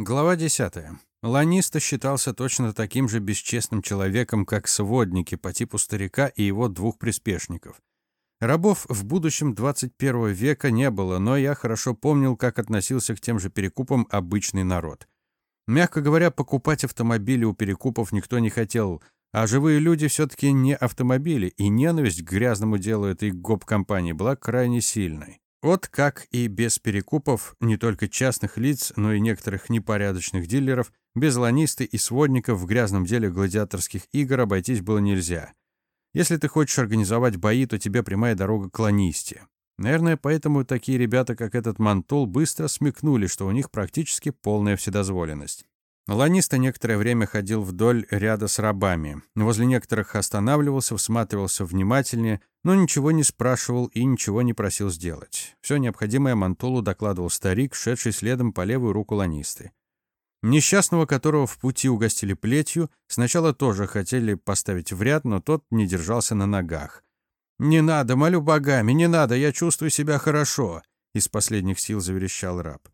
Глава 10. Ланиста считался точно таким же бесчестным человеком, как сводники по типу старика и его двух приспешников. Рабов в будущем 21 века не было, но я хорошо помнил, как относился к тем же перекупам обычный народ. Мягко говоря, покупать автомобили у перекупов никто не хотел, а живые люди все-таки не автомобили, и ненависть к грязному делу этой гоп-компании была крайне сильной. Вот как и без перекупов не только частных лиц, но и некоторых непорядочных дилеров, без ланисты и сводников в грязном деле гладиаторских игр обойтись было нельзя. Если ты хочешь организовать бои, то тебе прямая дорога к ланисте. Наверное, поэтому такие ребята, как этот Мантул, быстро смекнули, что у них практически полная вседозволенность. Ланиста некоторое время ходил вдоль ряда с рабами. Возле некоторых останавливался, всматривался внимательнее, но ничего не спрашивал и ничего не просил сделать. Все необходимое Мантулу докладывал старик, шедший следом по левую руку Ланисты. Несчастного, которого в пути угостили плетью, сначала тоже хотели поставить в ряд, но тот не держался на ногах. «Не надо, молю богами, не надо, я чувствую себя хорошо», — из последних сил заверещал раб.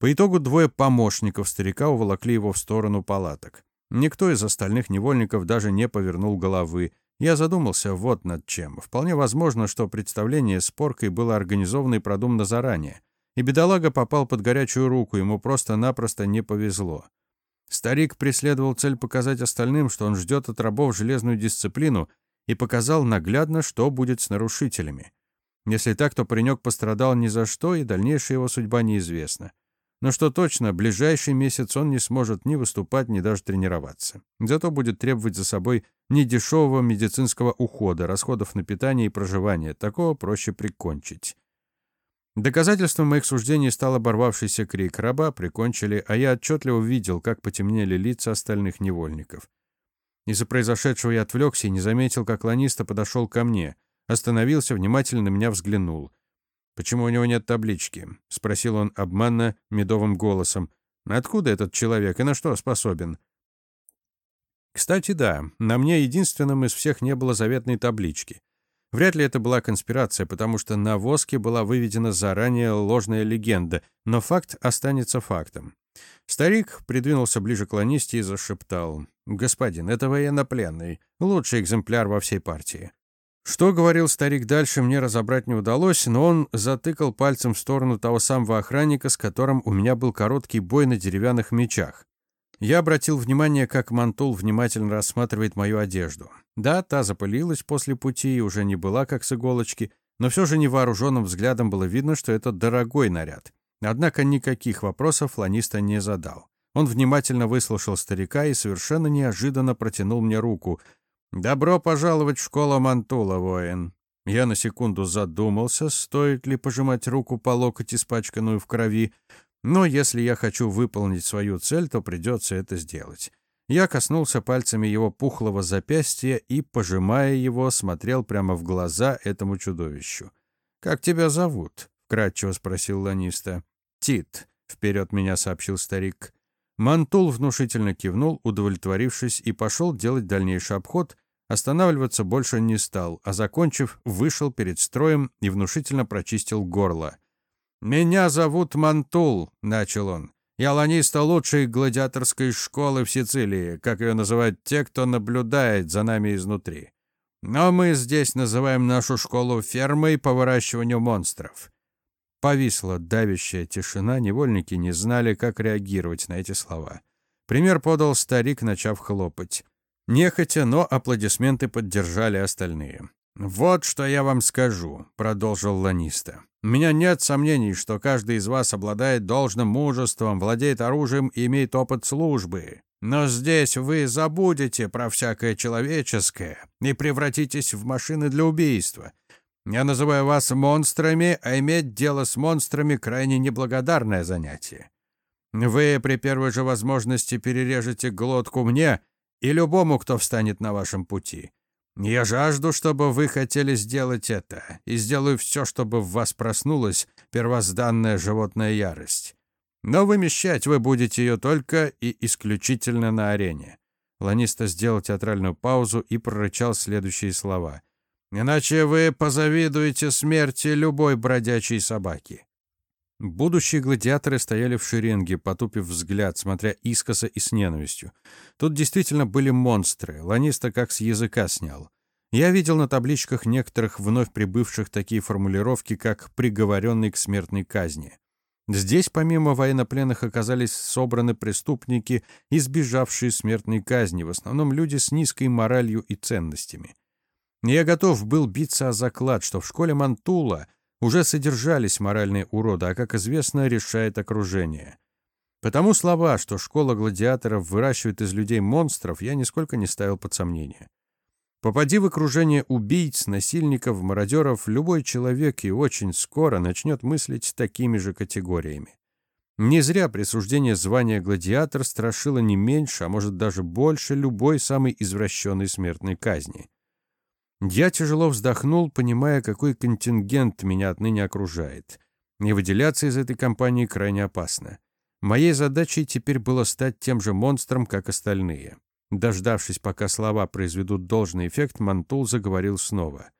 По итогу двое помощников старика уволокли его в сторону палаток. Никто из остальных невольников даже не повернул головы. Я задумался вот над чем. Вполне возможно, что представление с поркой было организовано и продумано заранее. И бедолага попал под горячую руку, ему просто-напросто не повезло. Старик преследовал цель показать остальным, что он ждет от рабов железную дисциплину, и показал наглядно, что будет с нарушителями. Если так, то паренек пострадал ни за что, и дальнейшая его судьба неизвестна. Но что точно, ближайший месяц он не сможет ни выступать, ни даже тренироваться. Зато будет требовать за собой недешевого медицинского ухода, расходов на питание и проживание. Такого проще прикончить. Доказательством моих суждений стал оборвавшийся крик. Раба прикончили, а я отчетливо видел, как потемнели лица остальных невольников. Из-за произошедшего я отвлекся и не заметил, как ланиста подошел ко мне. Остановился, внимательно на меня взглянул. «Почему у него нет таблички?» — спросил он обманно, медовым голосом. «Откуда этот человек и на что способен?» Кстати, да, на мне единственным из всех не было заветной таблички. Вряд ли это была конспирация, потому что на воске была выведена заранее ложная легенда, но факт останется фактом. Старик придвинулся ближе к ланисте и зашептал. «Господин, это военнопленный, лучший экземпляр во всей партии. Что говорил старик дальше, мне разобрать не удалось, но он затыкал пальцем в сторону того самого охранника, с которым у меня был короткий бой на деревянных мечах. Я обратил внимание, как Мантул внимательно рассматривает мою одежду. Да, та запылилась после пути и уже не была как с иголочки, но все же невооруженным взглядом было видно, что это дорогой наряд. Однако никаких вопросов ланиста не задал. Он внимательно выслушал старика и совершенно неожиданно протянул мне руку — «Добро пожаловать в школу Мантула, воин!» Я на секунду задумался, стоит ли пожимать руку по локоть, испачканную в крови, но если я хочу выполнить свою цель, то придется это сделать. Я коснулся пальцами его пухлого запястья и, пожимая его, смотрел прямо в глаза этому чудовищу. «Как тебя зовут?» — вкрадчиво спросил Ланиста. «Тит», — вперед меня сообщил старик. Мантул внушительно кивнул, удовлетворившись, и пошел делать дальнейший обход. Останавливаться больше не стал, а, закончив, вышел перед строем и внушительно прочистил горло. «Меня зовут Мантул», — начал он. «Я ланиста лучшей гладиаторской школы в Сицилии, как ее называют те, кто наблюдает за нами изнутри. Но мы здесь называем нашу школу фермой по выращиванию монстров. Повисла давящая тишина, невольники не знали, как реагировать на эти слова. Пример подал старик, начав хлопать. Нехотя, но аплодисменты поддержали остальные. «Вот что я вам скажу», — продолжил Ланиста. «У меня нет сомнений, что каждый из вас обладает должным мужеством, владеет оружием и имеет опыт службы. Но здесь вы забудете про всякое человеческое и превратитесь в машины для убийства. Я называю вас монстрами, а иметь дело с монстрами — крайне неблагодарное занятие. Вы при первой же возможности перережете глотку мне и любому, кто встанет на вашем пути. Я жажду, чтобы вы хотели сделать это, и сделаю все, чтобы в вас проснулась первозданная животная ярость. Но вымещать вы будете ее только и исключительно на арене». Ланиста сделал театральную паузу и прорычал следующие слова — Иначе вы позавидуете смерти любой бродячей собаки. Будущие гладиаторы стояли в шеренге, потупив взгляд, смотря искоса и с ненавистью. Тут действительно были монстры, ланиста как с языка снял. Я видел на табличках некоторых вновь прибывших такие формулировки, как «приговоренный к смертной казни». Здесь помимо военнопленных оказались собраны преступники, избежавшие смертной казни, в основном люди с низкой моралью и ценностями. Я готов был биться о заклад, что в школе Мантула уже содержались моральные уроды, а, как известно, решает окружение. Потому слова, что школа гладиаторов выращивает из людей монстров, я нисколько не ставил под сомнение. Попади в окружение убийц, насильников, мародеров, любой человек и очень скоро начнет мыслить такими же категориями. Не зря присуждение звания гладиатор страшило не меньше, а может даже больше любой самой извращенной смертной казни. Я тяжело вздохнул, понимая, какой контингент меня отныне окружает. Не выделяться из этой компании крайне опасно. Моей задачей теперь было стать тем же монстром, как остальные. Дождавшись, пока слова произведут должный эффект, Мантул заговорил снова.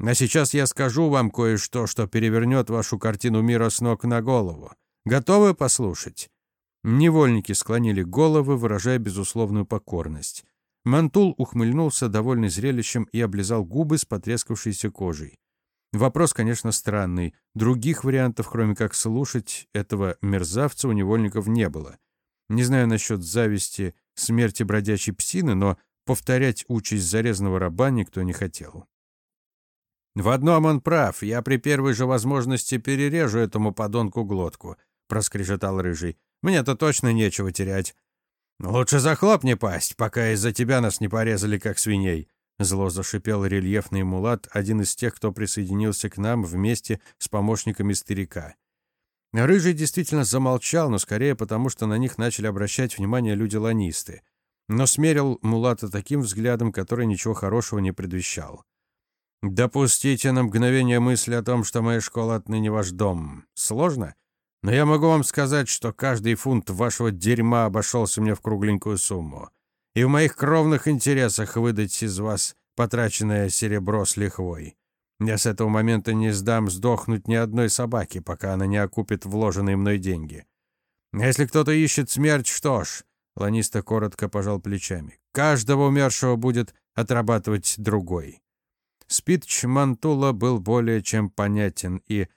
«А сейчас я скажу вам кое-что, что перевернет вашу картину мира с ног на голову. Готовы послушать?» Невольники склонили головы, выражая безусловную покорность. Мантул ухмыльнулся, довольный зрелищем, и облизал губы с потрескавшейся кожей. Вопрос, конечно, странный. Других вариантов, кроме как слушать этого мерзавца, у невольников не было. Не знаю насчет зависти, смерти бродячей псины, но повторять участь зарезанного раба никто не хотел. «В одном он прав. Я при первой же возможности перережу этому подонку глотку», — проскрежетал Рыжий. «Мне-то точно нечего терять». «Лучше захлопни пасть, пока из-за тебя нас не порезали, как свиней», — зло зашипел рельефный мулат, один из тех, кто присоединился к нам вместе с помощниками старика. Рыжий действительно замолчал, но скорее потому, что на них начали обращать внимание люди-ланисты. Но смерил Мулата таким взглядом, который ничего хорошего не предвещал. «Допустите на мгновение мысли о том, что моя школа отныне ваш дом. Сложно? Но я могу вам сказать, что каждый фунт вашего дерьма обошелся мне в кругленькую сумму. И в моих кровных интересах выдать из вас потраченное серебро с лихвой. Я с этого момента не сдам сдохнуть ни одной собаки, пока она не окупит вложенные мной деньги. Если кто-то ищет смерть, что ж, Ланиста коротко пожал плечами. Каждого умершего будет отрабатывать другой. Спитч Мантула был более чем понятен, и,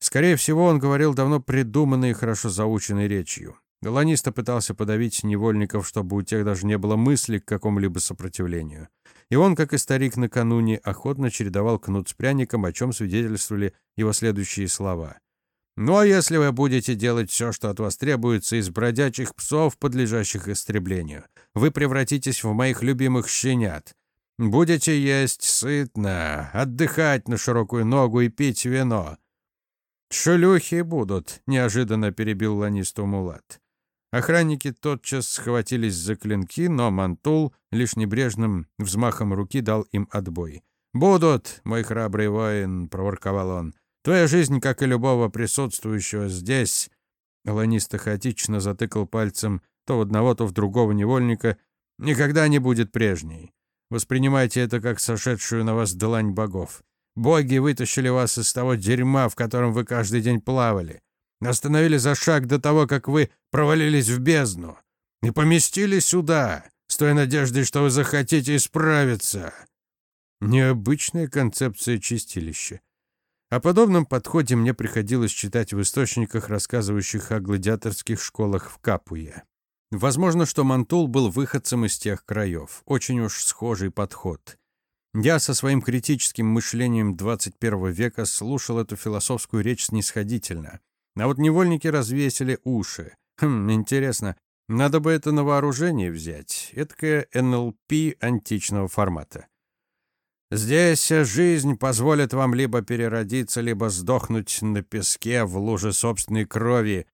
скорее всего, он говорил давно придуманной и хорошо заученной речью. Ланиста пытался подавить невольников, чтобы у тех даже не было мысли к какому-либо сопротивлению. И он, как и старик накануне, охотно чередовал кнут с пряником, о чем свидетельствовали его следующие слова. «Ну а если вы будете делать все, что от вас требуется, из бродячих псов, подлежащих истреблению, вы превратитесь в моих любимых щенят. Будете есть сытно, отдыхать на широкую ногу и пить вино». «Шелюхи будут», — неожиданно перебил Ланисту Мулат. Охранники тотчас схватились за клинки, но Мантул лишь небрежным взмахом руки дал им отбой. «Будут, мой храбрый воин», — проворковал он. «Твоя жизнь, как и любого присутствующего здесь...» Ланиста хаотично затыкал пальцем то в одного, то в другого невольника. «Никогда не будет прежней. Воспринимайте это как сошедшую на вас длань богов. Боги вытащили вас из того дерьма, в котором вы каждый день плавали. Остановили за шаг до того, как вы провалились в бездну. И поместили сюда, с той надеждой, что вы захотите исправиться. Необычная концепция чистилища. О подобном подходе мне приходилось читать в источниках, рассказывающих о гладиаторских школах в Капуе. Возможно, что Мантул был выходцем из тех краев. Очень уж схожий подход. Я со своим критическим мышлением 21 века слушал эту философскую речь снисходительно. А вот невольники развесили уши. Хм, интересно, надо бы это на вооружение взять. Эдакое НЛП античного формата. Здесь жизнь позволит вам либо переродиться, либо сдохнуть на песке в луже собственной крови.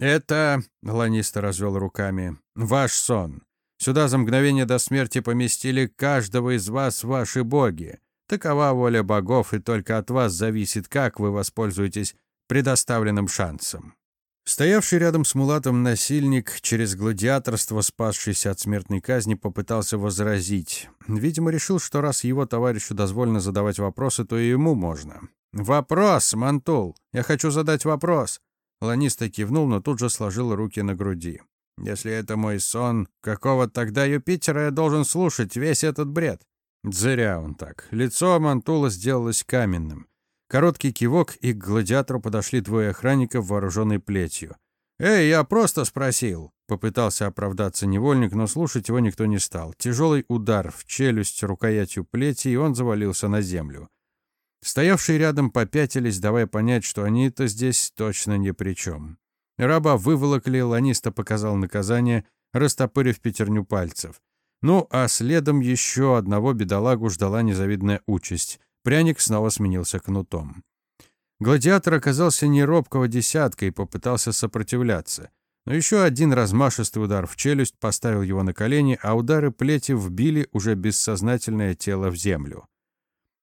Это, Ланиста развел руками, ваш сон. Сюда за мгновение до смерти поместили каждого из вас ваши боги. Такова воля богов, и только от вас зависит, как вы воспользуетесь предоставленным шансом. Стоявший рядом с Мулатом насильник, через гладиаторство, спасшийся от смертной казни, попытался возразить. Видимо, решил, что раз его товарищу дозволено задавать вопросы, то и ему можно. «Вопрос, Мантул! Я хочу задать вопрос!» Ланиста кивнул, но тут же сложил руки на груди. «Если это мой сон, какого тогда Юпитера я должен слушать весь этот бред?» Зря он так. Лицо Мантула сделалось каменным. Короткий кивок, и к гладиатору подошли двое охранников, вооруженные плетью. «Эй, я просто спросил!» Попытался оправдаться невольник, но слушать его никто не стал. Тяжелый удар в челюсть рукоятью плети, и он завалился на землю. Стоявшие рядом попятились, давая понять, что они-то здесь точно ни при чем. Раба выволокли, ланиста показал наказание, растопырив пятерню пальцев. Ну, а следом еще одного бедолагу ждала незавидная участь. Пряник снова сменился кнутом. Гладиатор оказался не робкого десятка и попытался сопротивляться. Но еще один размашистый удар в челюсть поставил его на колени, а удары плети вбили уже бессознательное тело в землю.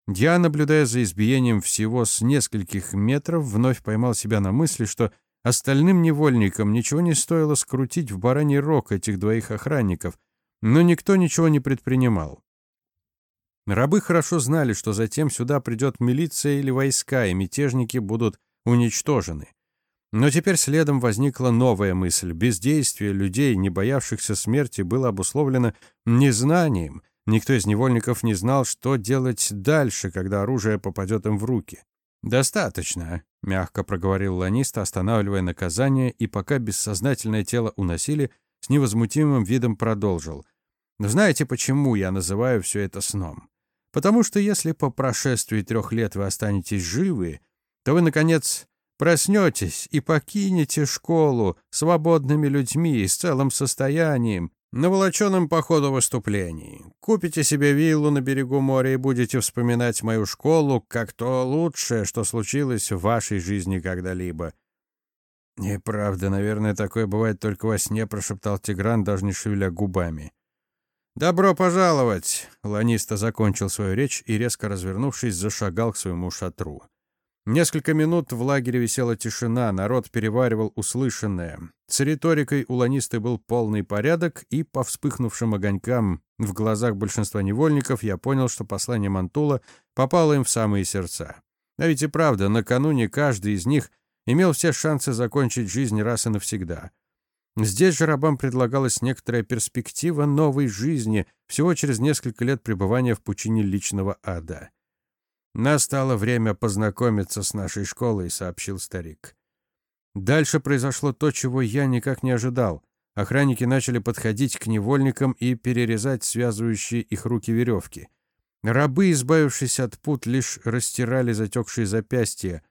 Я, наблюдая за избиением всего с нескольких метров, вновь поймал себя на мысли, что остальным невольникам ничего не стоило скрутить в бараний рог этих двоих охранников, но никто ничего не предпринимал. Рабы хорошо знали, что затем сюда придет милиция или войска, и мятежники будут уничтожены. Но теперь следом возникла новая мысль. Бездействие людей, не боявшихся смерти, было обусловлено незнанием, Никто из невольников не знал, что делать дальше, когда оружие попадет им в руки. «Достаточно», — мягко проговорил Ланист, останавливая наказание, и пока бессознательное тело уносили, с невозмутимым видом продолжил. «Знаете, почему я называю все это сном? Потому что если по прошествии трех лет вы останетесь живы, то вы, наконец, проснетесь и покинете школу свободными людьми и с целым состоянием, на волоченом по ходу выступлении. Купите себе виллу на берегу моря и будете вспоминать мою школу как то лучшее, что случилось в вашей жизни когда-либо. «Неправда, наверное, такое бывает только во сне», — прошептал Тигран, даже не шевеля губами. «Добро пожаловать!» — Ланиста закончил свою речь и, резко развернувшись, зашагал к своему шатру. Несколько минут в лагере висела тишина, народ переваривал услышанное. С риторикой у ланисты был полный порядок, и по вспыхнувшим огонькам в глазах большинства невольников я понял, что послание Мантула попало им в самые сердца. А ведь и правда, накануне каждый из них имел все шансы закончить жизнь раз и навсегда. Здесь же рабам предлагалась некоторая перспектива новой жизни всего через несколько лет пребывания в пучине личного ада. «Настало время познакомиться с нашей школой», — сообщил старик. Дальше произошло то, чего я никак не ожидал. Охранники начали подходить к невольникам и перерезать связывающие их руки веревки. Рабы, избавившись от пут, лишь растирали затекшие запястья.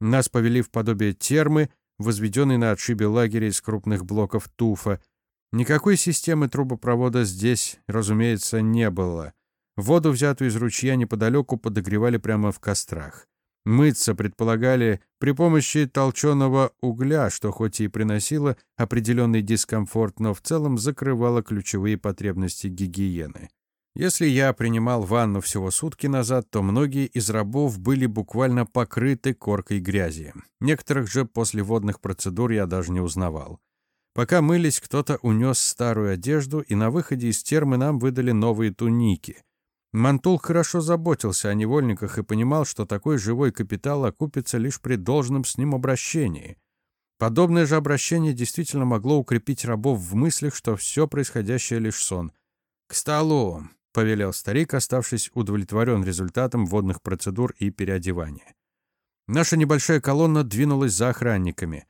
Нас повели в подобие термы, возведенной на отшибе лагеря из крупных блоков туфа. Никакой системы трубопровода здесь, разумеется, не было. Воду, взятую из ручья неподалеку, подогревали прямо в кострах. Мыться предполагали при помощи толченого угля, что хоть и приносило определенный дискомфорт, но в целом закрывало ключевые потребности гигиены. Если я принимал ванну всего сутки назад, то многие из рабов были буквально покрыты коркой грязи. Некоторых же после водных процедур я даже не узнавал. Пока мылись, кто-то унес старую одежду, и на выходе из термы нам выдали новые туники — Мантул хорошо заботился о невольниках и понимал, что такой живой капитал окупится лишь при должном с ним обращении. Подобное же обращение действительно могло укрепить рабов в мыслях, что все происходящее лишь сон. «К столу!» — повелел старик, оставшись удовлетворен результатом водных процедур и переодевания. Наша небольшая колонна двинулась за охранниками.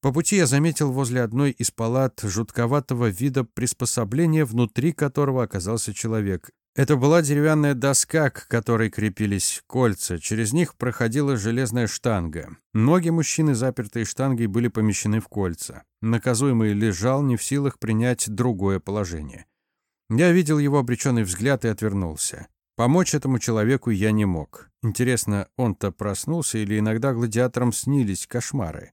По пути я заметил возле одной из палат жутковатого вида приспособления, внутри которого оказался человек. Это была деревянная доска, к которой крепились кольца. Через них проходила железная штанга. Ноги мужчины, запертые штангой, были помещены в кольца. Наказуемый лежал не в силах принять другое положение. Я видел его обреченный взгляд и отвернулся. Помочь этому человеку я не мог. Интересно, он-то проснулся или иногда гладиаторам снились кошмары?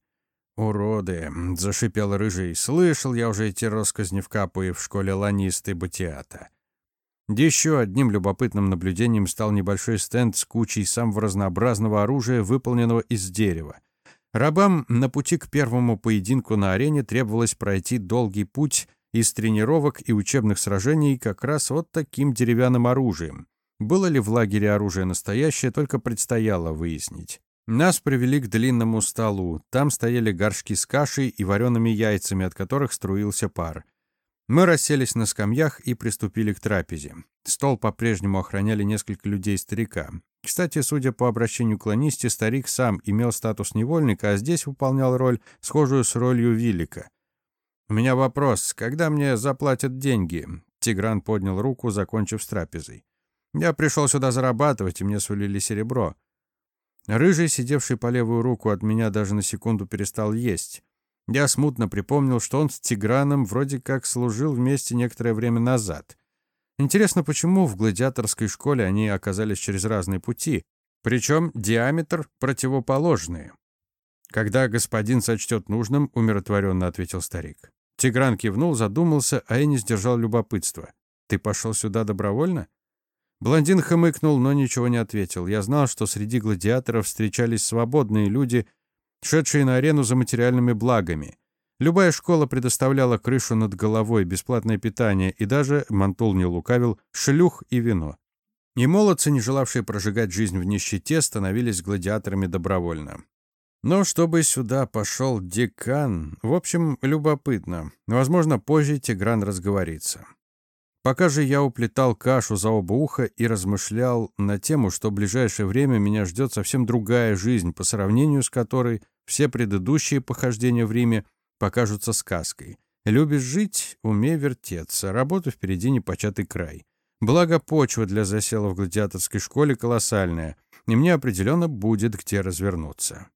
«Уроды!» — зашипел рыжий. «Слышал я уже эти россказни в капуе в школе ланисты Батиата». Еще одним любопытным наблюдением стал небольшой стенд с кучей самого разнообразного оружия, выполненного из дерева. Рабам на пути к первому поединку на арене требовалось пройти долгий путь из тренировок и учебных сражений как раз вот таким деревянным оружием. Было ли в лагере оружие настоящее, только предстояло выяснить. Нас привели к длинному столу. Там стояли горшки с кашей и вареными яйцами, от которых струился пар. Мы расселись на скамьях и приступили к трапезе. Стол по-прежнему охраняли несколько людей-старика. Кстати, судя по обращению к Ланисте, старик сам имел статус невольника, а здесь выполнял роль, схожую с ролью Вилика. «У меня вопрос. Когда мне заплатят деньги?» Тигран поднял руку, закончив с трапезой. «Я пришел сюда зарабатывать, и мне сулили серебро». Рыжий, сидевший по левую руку от меня, даже на секунду перестал есть. Я смутно припомнил, что он с Тиграном вроде как служил вместе некоторое время назад. Интересно, почему в гладиаторской школе они оказались через разные пути, причем диаметр противоположные. «Когда господин сочтет нужным», — умиротворенно ответил старик. Тигран кивнул, задумался, а я не сдержал любопытства. «Ты пошел сюда добровольно?» Блондин хмыкнул, но ничего не ответил. Я знал, что среди гладиаторов встречались свободные люди, шедшие на арену за материальными благами. Любая школа предоставляла крышу над головой, бесплатное питание и даже, Мантул не лукавил, шлюх и вино. И молодцы, не желавшие прожигать жизнь в нищете, становились гладиаторами добровольно. Но чтобы сюда пошел декан, в общем, любопытно. Возможно, позже Тигран разговорится. Пока же я уплетал кашу за оба уха и размышлял на тему, что в ближайшее время меня ждет совсем другая жизнь, по сравнению с которой все предыдущие похождения в Риме покажутся сказкой. Любишь жить — умей вертеться, работа впереди непочатый край. Благо, почва для засела в гладиаторской школе колоссальная, и мне определенно будет где развернуться.